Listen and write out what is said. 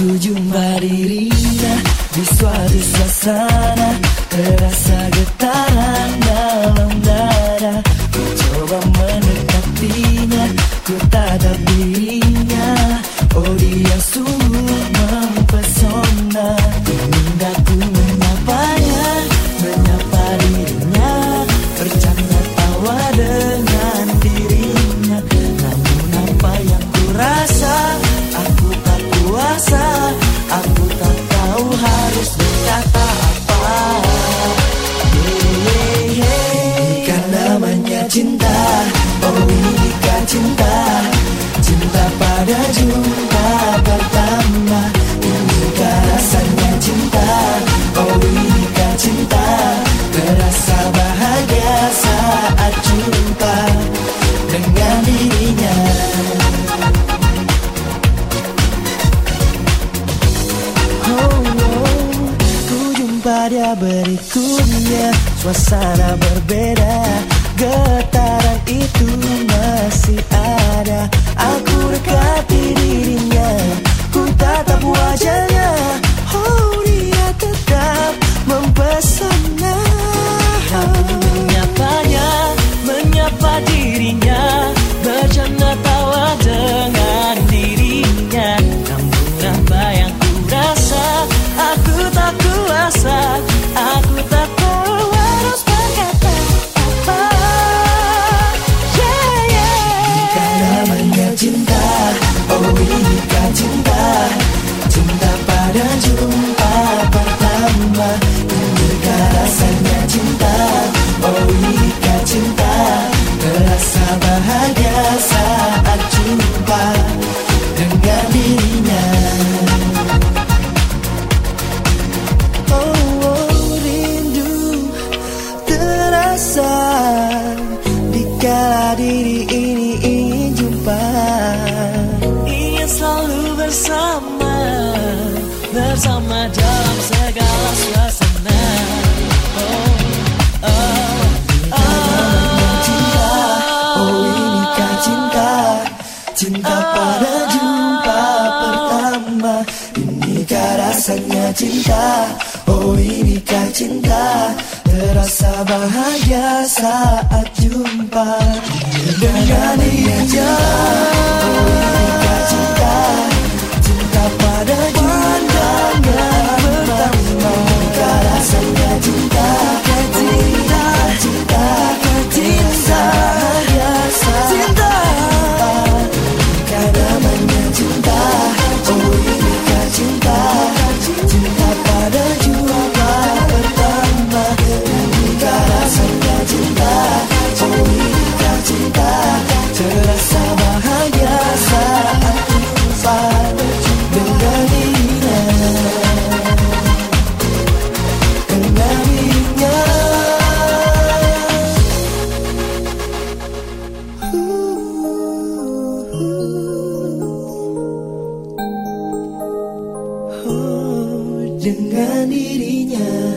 Ku jumpa dirinya di suatu suasana. Terasa getaran dalam dada. Ku coba mendekatinya Ku tatap dirinya. Oh dia sudah cinta Oh ini kan cinta. Cinta pada jumpa pertama Inikah rasanya cinta. Oh inikah cinta Terasa bahagia saat jumpa Dengan dirinya. Oh, oh, dia berikutnya. Suasana berbeda tatap wajahnya jumpa pertama Inikah rasanya cinta. Oh inikah cinta Terasa bahagia saat jumpa Dengan dirinya. Oh, oh rindu terasa Dikala diri ini ingin jumpa. Ingin selalu bersama Bersama dalam segala suasana. Oh, oh, oh Cinta, oh inikah cinta? Cinta pada jumpa pertama. Inikah rasanya cinta? Oh inikah cinta? Terasa bahagia saat jumpa. Dengan Oh, dengan dirinya.